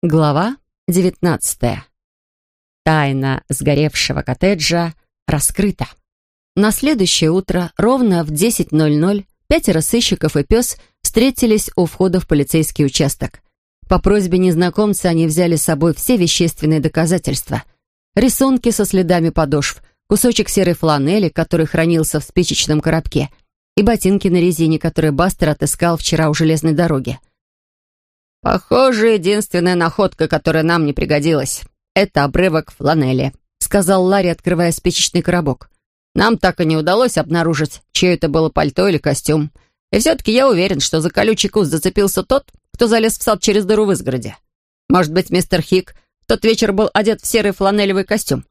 Глава 19. Тайна сгоревшего коттеджа раскрыта. На следующее утро, ровно в 10.00, пятеро сыщиков и пес встретились у входа в полицейский участок. По просьбе незнакомца они взяли с собой все вещественные доказательства. Рисунки со следами подошв, кусочек серой фланели, который хранился в спичечном коробке, и ботинки на резине, которые Бастер отыскал вчера у железной дороги. «Похоже, единственная находка, которая нам не пригодилась, это обрывок фланели», сказал Ларри, открывая спичечный коробок. «Нам так и не удалось обнаружить, чье это было пальто или костюм. И все-таки я уверен, что за колючий куст зацепился тот, кто залез в сад через дыру в изгороде. Может быть, мистер Хик в тот вечер был одет в серый фланелевый костюм.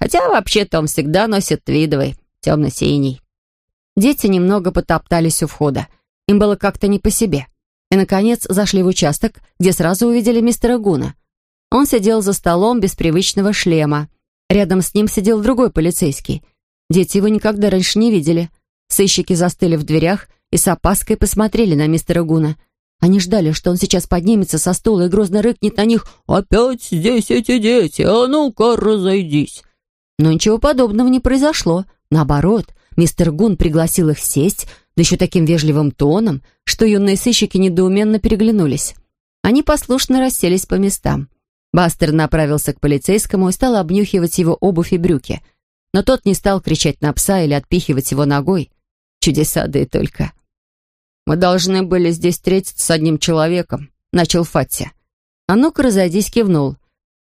Хотя вообще-то он всегда носит твидовый, темно-синий». Дети немного потоптались у входа. Им было как-то не по себе и, наконец, зашли в участок, где сразу увидели мистера Гуна. Он сидел за столом без привычного шлема. Рядом с ним сидел другой полицейский. Дети его никогда раньше не видели. Сыщики застыли в дверях и с опаской посмотрели на мистера Гуна. Они ждали, что он сейчас поднимется со стула и грозно рыкнет на них «Опять здесь эти дети! А ну-ка, разойдись!» Но ничего подобного не произошло. Наоборот, мистер Гун пригласил их сесть, да еще таким вежливым тоном, что юные сыщики недоуменно переглянулись. Они послушно расселись по местам. Бастер направился к полицейскому и стал обнюхивать его обувь и брюки. Но тот не стал кричать на пса или отпихивать его ногой. Чудеса, да и только. «Мы должны были здесь встретиться с одним человеком», — начал Фатти. А ну-ка, разойдись, кивнул.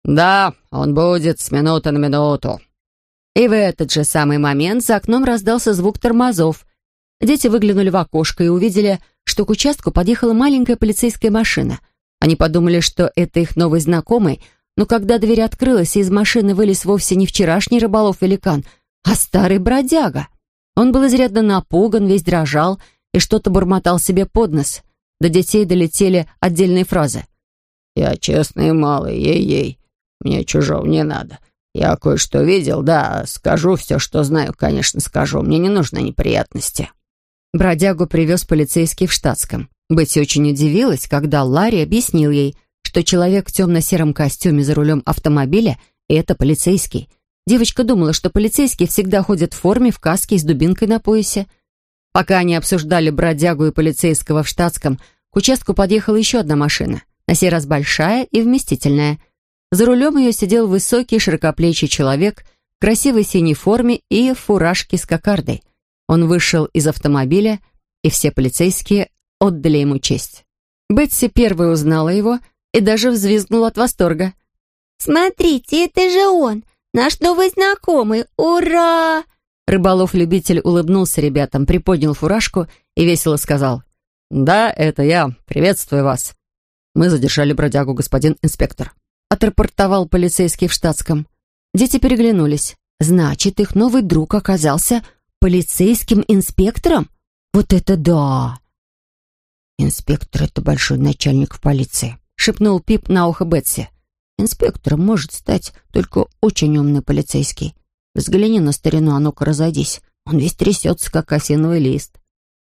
«Да, он будет с минуты на минуту». И в этот же самый момент за окном раздался звук тормозов, Дети выглянули в окошко и увидели, что к участку подъехала маленькая полицейская машина. Они подумали, что это их новый знакомый, но когда дверь открылась, из машины вылез вовсе не вчерашний рыболов-великан, а старый бродяга. Он был изрядно напуган, весь дрожал и что-то бормотал себе под нос. До детей долетели отдельные фразы. «Я честный малый, ей-ей. Мне чужого не надо. Я кое-что видел, да, скажу все, что знаю, конечно, скажу. Мне не нужны неприятности». Бродягу привез полицейский в штатском. Бетти очень удивилась, когда Ларри объяснил ей, что человек в темно-сером костюме за рулем автомобиля — это полицейский. Девочка думала, что полицейские всегда ходят в форме, в каске и с дубинкой на поясе. Пока они обсуждали бродягу и полицейского в штатском, к участку подъехала еще одна машина, на сей раз большая и вместительная. За рулем ее сидел высокий, широкоплечий человек в красивой синей форме и фуражке с кокардой. Он вышел из автомобиля, и все полицейские отдали ему честь. Бетси первой узнала его и даже взвизгнула от восторга. «Смотрите, это же он! Наш новый знакомый! Ура!» Рыболов-любитель улыбнулся ребятам, приподнял фуражку и весело сказал. «Да, это я. Приветствую вас. Мы задержали бродягу, господин инспектор», отрапортовал полицейский в штатском. Дети переглянулись. Значит, их новый друг оказался полицейским инспектором? Вот это да! «Инспектор — это большой начальник в полиции», — шепнул Пип на ухо Бетси. «Инспектором может стать только очень умный полицейский. Взгляни на старину, а ну-ка разойдись. Он весь трясется, как осиновый лист».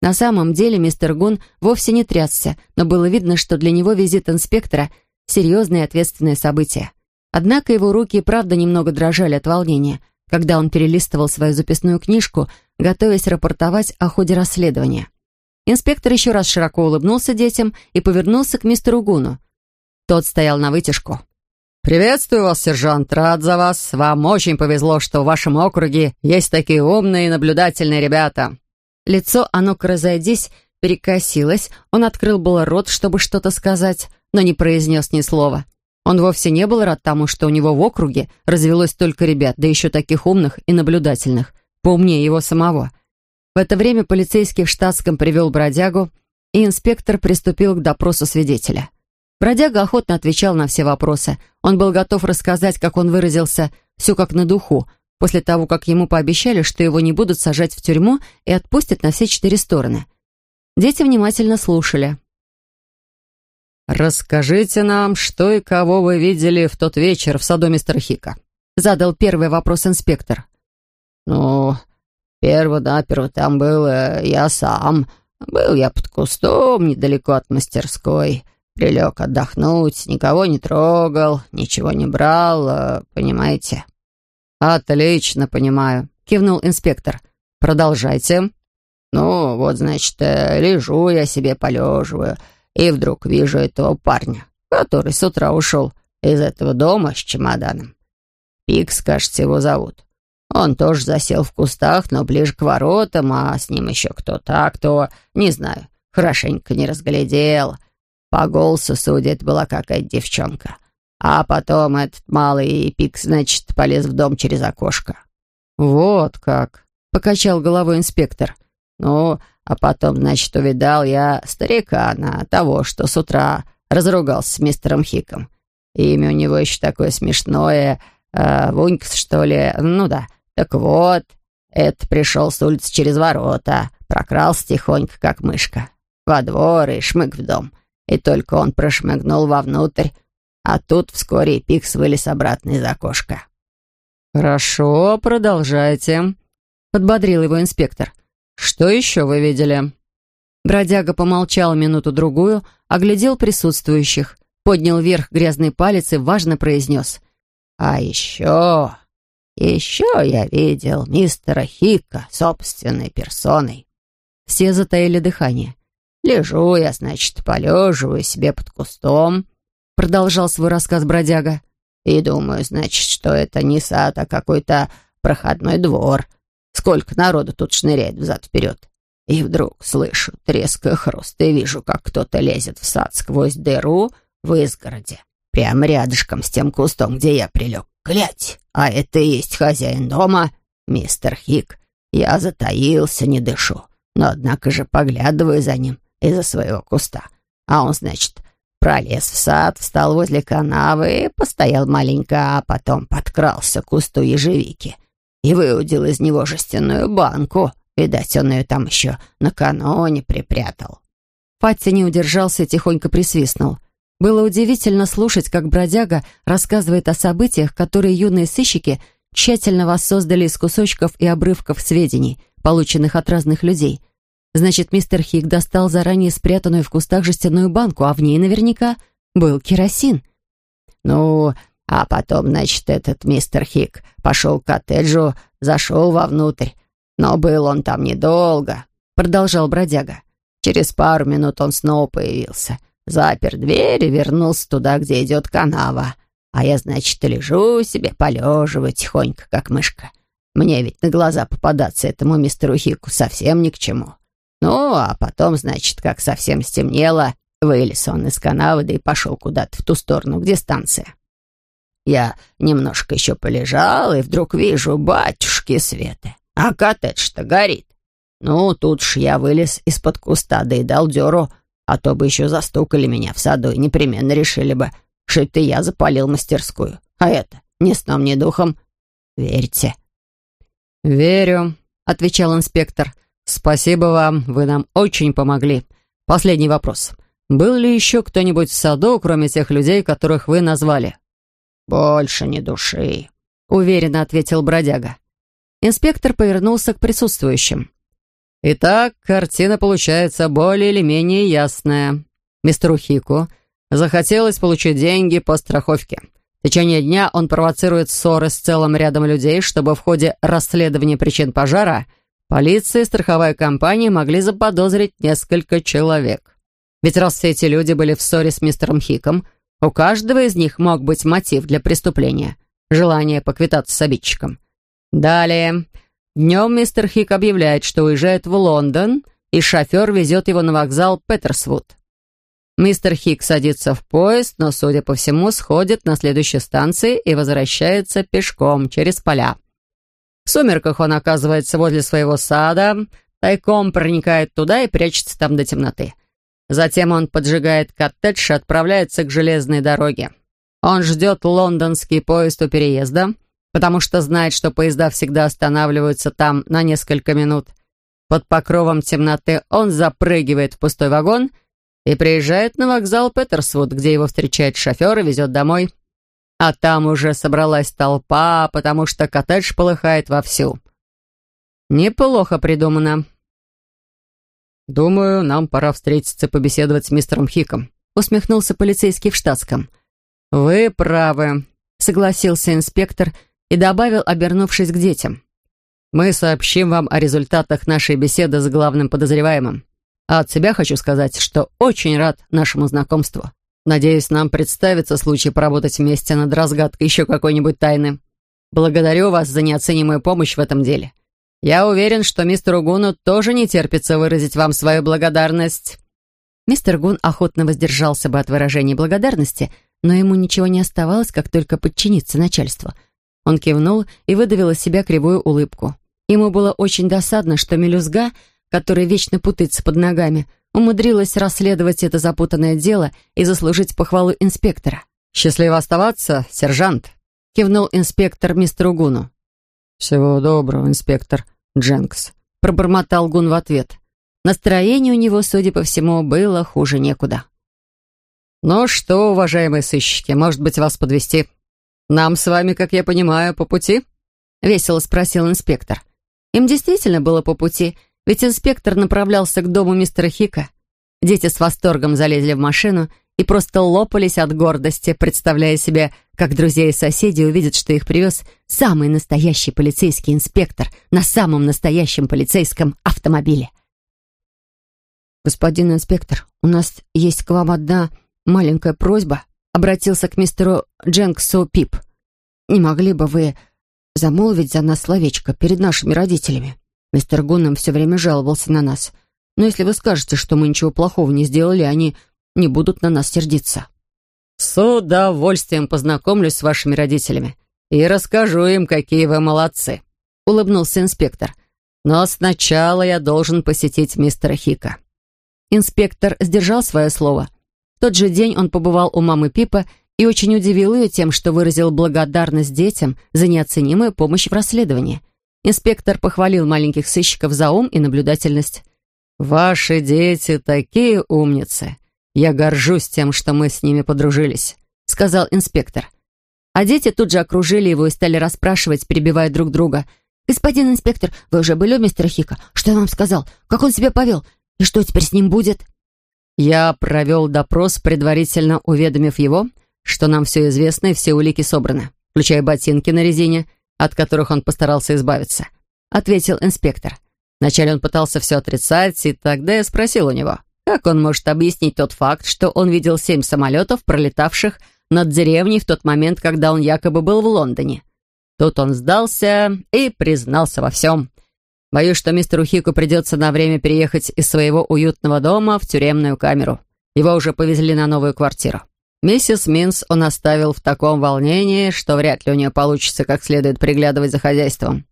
На самом деле мистер Гун вовсе не трясся, но было видно, что для него визит инспектора — серьезное и ответственное событие. Однако его руки и правда немного дрожали от волнения — когда он перелистывал свою записную книжку, готовясь рапортовать о ходе расследования. Инспектор еще раз широко улыбнулся детям и повернулся к мистеру Гуну. Тот стоял на вытяжку. «Приветствую вас, сержант, рад за вас. Вам очень повезло, что в вашем округе есть такие умные и наблюдательные ребята». Лицо «А ну-ка, разойдись» перекосилось, он открыл было рот, чтобы что-то сказать, но не произнес ни слова. Он вовсе не был рад тому, что у него в округе развелось столько ребят, да еще таких умных и наблюдательных, поумнее его самого. В это время полицейский в штатском привел бродягу, и инспектор приступил к допросу свидетеля. Бродяга охотно отвечал на все вопросы. Он был готов рассказать, как он выразился, все как на духу, после того, как ему пообещали, что его не будут сажать в тюрьму и отпустят на все четыре стороны. Дети внимательно слушали. «Расскажите нам, что и кого вы видели в тот вечер в саду мистера Хика?» Задал первый вопрос инспектор. «Ну, перво-наперво там был э, я сам. Был я под кустом, недалеко от мастерской. Прилег отдохнуть, никого не трогал, ничего не брал, э, понимаете?» «Отлично, понимаю», — кивнул инспектор. «Продолжайте». «Ну, вот, значит, э, лежу я себе, полеживаю, и вдруг вижу этого парня, который с утра ушел из этого дома с чемоданом. Пикс, кажется, его зовут. Он тоже засел в кустах, но ближе к воротам, а с ним еще кто-то, а кто, не знаю, хорошенько не разглядел. По голосу, судит, была какая-то девчонка. А потом этот малый Пикс, значит, полез в дом через окошко. «Вот как!» — покачал головой инспектор. «Ну, а потом, значит, увидал я старикана, того, что с утра разругался с мистером Хиком. Имя у него еще такое смешное, э, Вунькс, что ли, ну да. Так вот, это пришел с улицы через ворота, прокрался тихонько, как мышка, во двор и шмык в дом. И только он прошмыгнул вовнутрь, а тут вскоре Пикс вылез обратно из окошка. «Хорошо, продолжайте», — подбодрил его инспектор. «Что еще вы видели?» Бродяга помолчал минуту-другую, оглядел присутствующих, поднял вверх грязный палец и важно произнес. «А еще, еще я видел мистера Хика собственной персоной». Все затаили дыхание. «Лежу я, значит, полеживаю себе под кустом», — продолжал свой рассказ бродяга. «И думаю, значит, что это не сад, а какой-то проходной двор. Сколько народу тут шныряет взад-вперед. И вдруг слышу треск и хруст, и вижу, как кто-то лезет в сад сквозь дыру в изгороде, прямо рядышком с тем кустом, где я прилег. Глядь, а это и есть хозяин дома, мистер Хик. Я затаился, не дышу, но однако же поглядываю за ним из-за своего куста. А он, значит, пролез в сад, встал возле канавы постоял маленько, а потом подкрался к кусту ежевики и выудил из него жестяную банку. Видать, он ее там еще накануне припрятал. Фатти не удержался и тихонько присвистнул. Было удивительно слушать, как бродяга рассказывает о событиях, которые юные сыщики тщательно воссоздали из кусочков и обрывков сведений, полученных от разных людей. Значит, мистер Хик достал заранее спрятанную в кустах жестяную банку, а в ней наверняка был керосин. «Ну, а потом, значит, этот мистер Хик пошел к коттеджу, зашел вовнутрь. Но был он там недолго», — продолжал бродяга. «Через пару минут он снова появился» запер дверь и вернулся туда, где идет канава. А я, значит, лежу себе, полеживаю тихонько, как мышка. Мне ведь на глаза попадаться этому мистеру Хику совсем ни к чему. Ну, а потом, значит, как совсем стемнело, вылез он из канавы, да и пошел куда-то в ту сторону, где станция. Я немножко еще полежал, и вдруг вижу, батюшки светы, а коттедж-то горит. Ну, тут ж я вылез из-под куста, да и дал дёру, а то бы еще застукали меня в саду и непременно решили бы, что это я запалил мастерскую. А это ни сном, ни духом. Верьте». «Верю», — отвечал инспектор. «Спасибо вам, вы нам очень помогли. Последний вопрос. Был ли еще кто-нибудь в саду, кроме тех людей, которых вы назвали?» «Больше ни души», — уверенно ответил бродяга. Инспектор повернулся к присутствующим. Итак, картина получается более или менее ясная. Мистеру Хику захотелось получить деньги по страховке. В течение дня он провоцирует ссоры с целым рядом людей, чтобы в ходе расследования причин пожара полиция и страховая компания могли заподозрить несколько человек. Ведь раз все эти люди были в ссоре с мистером Хиком, у каждого из них мог быть мотив для преступления – желание поквитаться с обидчиком. Далее, Днем мистер Хик объявляет, что уезжает в Лондон, и шофер везет его на вокзал Петерсвуд. Мистер Хик садится в поезд, но, судя по всему, сходит на следующей станции и возвращается пешком через поля. В сумерках он оказывается возле своего сада, тайком проникает туда и прячется там до темноты. Затем он поджигает коттедж и отправляется к железной дороге. Он ждет лондонский поезд у переезда, потому что знает, что поезда всегда останавливаются там на несколько минут. Под покровом темноты он запрыгивает в пустой вагон и приезжает на вокзал Петерсвуд, где его встречает шофер и везет домой. А там уже собралась толпа, потому что коттедж полыхает вовсю. Неплохо придумано. «Думаю, нам пора встретиться и побеседовать с мистером Хиком», усмехнулся полицейский в штатском. «Вы правы», — согласился инспектор и добавил, обернувшись к детям. «Мы сообщим вам о результатах нашей беседы с главным подозреваемым. А от себя хочу сказать, что очень рад нашему знакомству. Надеюсь, нам представится случай поработать вместе над разгадкой еще какой-нибудь тайны. Благодарю вас за неоценимую помощь в этом деле. Я уверен, что мистеру Гуну тоже не терпится выразить вам свою благодарность». Мистер Гун охотно воздержался бы от выражений благодарности, но ему ничего не оставалось, как только подчиниться начальству. Он кивнул и выдавил из себя кривую улыбку. Ему было очень досадно, что мелюзга, которая вечно путается под ногами, умудрилась расследовать это запутанное дело и заслужить похвалу инспектора. «Счастливо оставаться, сержант!» — кивнул инспектор мистеру Гуну. «Всего доброго, инспектор Дженкс», — пробормотал Гун в ответ. Настроение у него, судя по всему, было хуже некуда. «Ну что, уважаемые сыщики, может быть, вас подвести? Нам с вами, как я понимаю, по пути?» — весело спросил инспектор. Им действительно было по пути — ведь инспектор направлялся к дому мистера Хика. Дети с восторгом залезли в машину и просто лопались от гордости, представляя себе, как друзья и соседи увидят, что их привез самый настоящий полицейский инспектор на самом настоящем полицейском автомобиле. «Господин инспектор, у нас есть к вам одна маленькая просьба», обратился к мистеру Дженксу Пип. «Не могли бы вы замолвить за нас словечко перед нашими родителями?» Мистер Гуннам все время жаловался на нас. Но если вы скажете, что мы ничего плохого не сделали, они не будут на нас сердиться». «С удовольствием познакомлюсь с вашими родителями и расскажу им, какие вы молодцы», — улыбнулся инспектор. «Но сначала я должен посетить мистера Хика». Инспектор сдержал свое слово. В тот же день он побывал у мамы Пипа и очень удивил ее тем, что выразил благодарность детям за неоценимую помощь в расследовании — Инспектор похвалил маленьких сыщиков за ум и наблюдательность. «Ваши дети такие умницы. Я горжусь тем, что мы с ними подружились», — сказал инспектор. А дети тут же окружили его и стали расспрашивать, перебивая друг друга. «Господин инспектор, вы уже были у мистера Хика? Что я вам сказал? Как он себя повел? И что теперь с ним будет?» Я провел допрос, предварительно уведомив его, что нам все известно и все улики собраны, включая ботинки на резине — от которых он постарался избавиться», — ответил инспектор. Вначале он пытался все отрицать, и тогда я спросил у него, как он может объяснить тот факт, что он видел семь самолетов, пролетавших над деревней в тот момент, когда он якобы был в Лондоне. Тут он сдался и признался во всем. Боюсь, что мистеру Хику придется на время переехать из своего уютного дома в тюремную камеру. Его уже повезли на новую квартиру. Миссис Минс он оставил в таком волнении, что вряд ли у нее получится как следует приглядывать за хозяйством.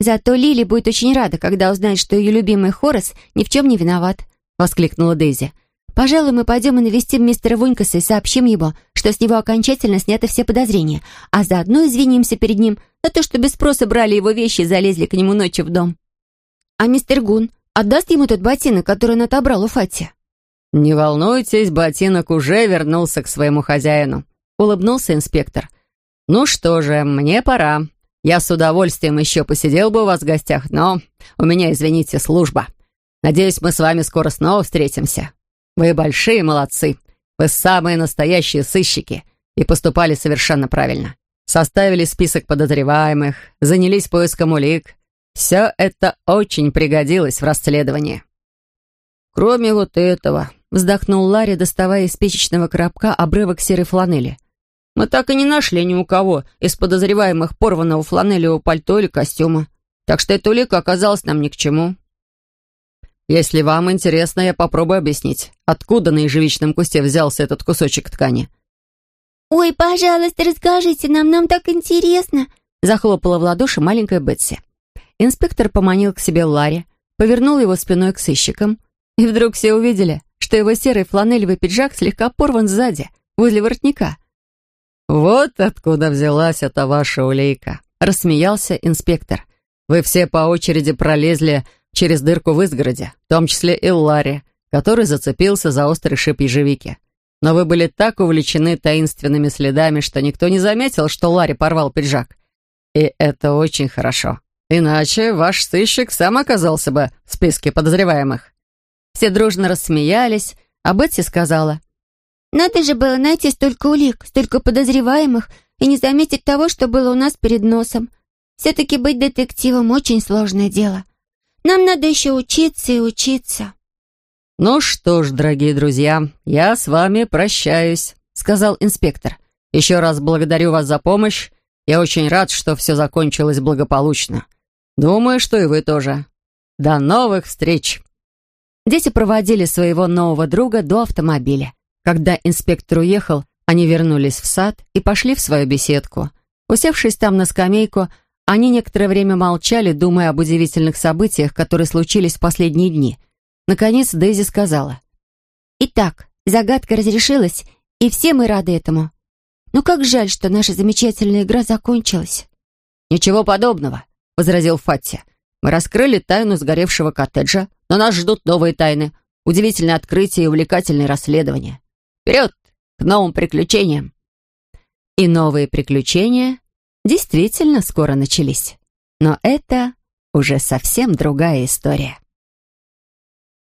«Зато Лили будет очень рада, когда узнает, что ее любимый Хорас ни в чем не виноват», — воскликнула Дейзи. «Пожалуй, мы пойдем и навестим мистера Вунькаса и сообщим ему, что с него окончательно сняты все подозрения, а заодно извинимся перед ним за то, что без спроса брали его вещи и залезли к нему ночью в дом. А мистер Гун отдаст ему тот ботинок, который он отобрал у Фати?» «Не волнуйтесь, ботинок уже вернулся к своему хозяину», — улыбнулся инспектор. «Ну что же, мне пора. Я с удовольствием еще посидел бы у вас в гостях, но у меня, извините, служба. Надеюсь, мы с вами скоро снова встретимся. Вы большие молодцы. Вы самые настоящие сыщики и поступали совершенно правильно. Составили список подозреваемых, занялись поиском улик. Все это очень пригодилось в расследовании». «Кроме вот этого», вздохнул Ларри, доставая из спичечного коробка обрывок серой фланели. «Мы так и не нашли ни у кого из подозреваемых порванного фланелевого пальто или костюма, так что эта улика оказалась нам ни к чему». «Если вам интересно, я попробую объяснить, откуда на ежевичном кусте взялся этот кусочек ткани». «Ой, пожалуйста, расскажите нам, нам так интересно!» захлопала в ладоши маленькая Бетси. Инспектор поманил к себе Ларри, повернул его спиной к сыщикам, и вдруг все увидели, что его серый фланелевый пиджак слегка порван сзади, возле воротника. «Вот откуда взялась эта ваша улейка», — рассмеялся инспектор. «Вы все по очереди пролезли через дырку в изгороде, в том числе и Ларри, который зацепился за острый шип ежевики. Но вы были так увлечены таинственными следами, что никто не заметил, что Ларри порвал пиджак. И это очень хорошо. Иначе ваш сыщик сам оказался бы в списке подозреваемых. Все дружно рассмеялись, а Бетси сказала, Надо же было найти столько улик, столько подозреваемых и не заметить того, что было у нас перед носом. Все-таки быть детективом очень сложное дело. Нам надо еще учиться и учиться». «Ну что ж, дорогие друзья, я с вами прощаюсь», — сказал инспектор. «Еще раз благодарю вас за помощь. Я очень рад, что все закончилось благополучно. Думаю, что и вы тоже. До новых встреч!» Дети проводили своего нового друга до автомобиля. Когда инспектор уехал, они вернулись в сад и пошли в свою беседку. Усевшись там на скамейку, они некоторое время молчали, думая об удивительных событиях, которые случились в последние дни — Наконец Дейзи сказала. «Итак, загадка разрешилась, и все мы рады этому. Но как жаль, что наша замечательная игра закончилась». «Ничего подобного», — возразил Фатти. «Мы раскрыли тайну сгоревшего коттеджа, но нас ждут новые тайны, удивительные открытия и увлекательные расследования. Вперед, к новым приключениям!» И новые приключения действительно скоро начались. Но это уже совсем другая история.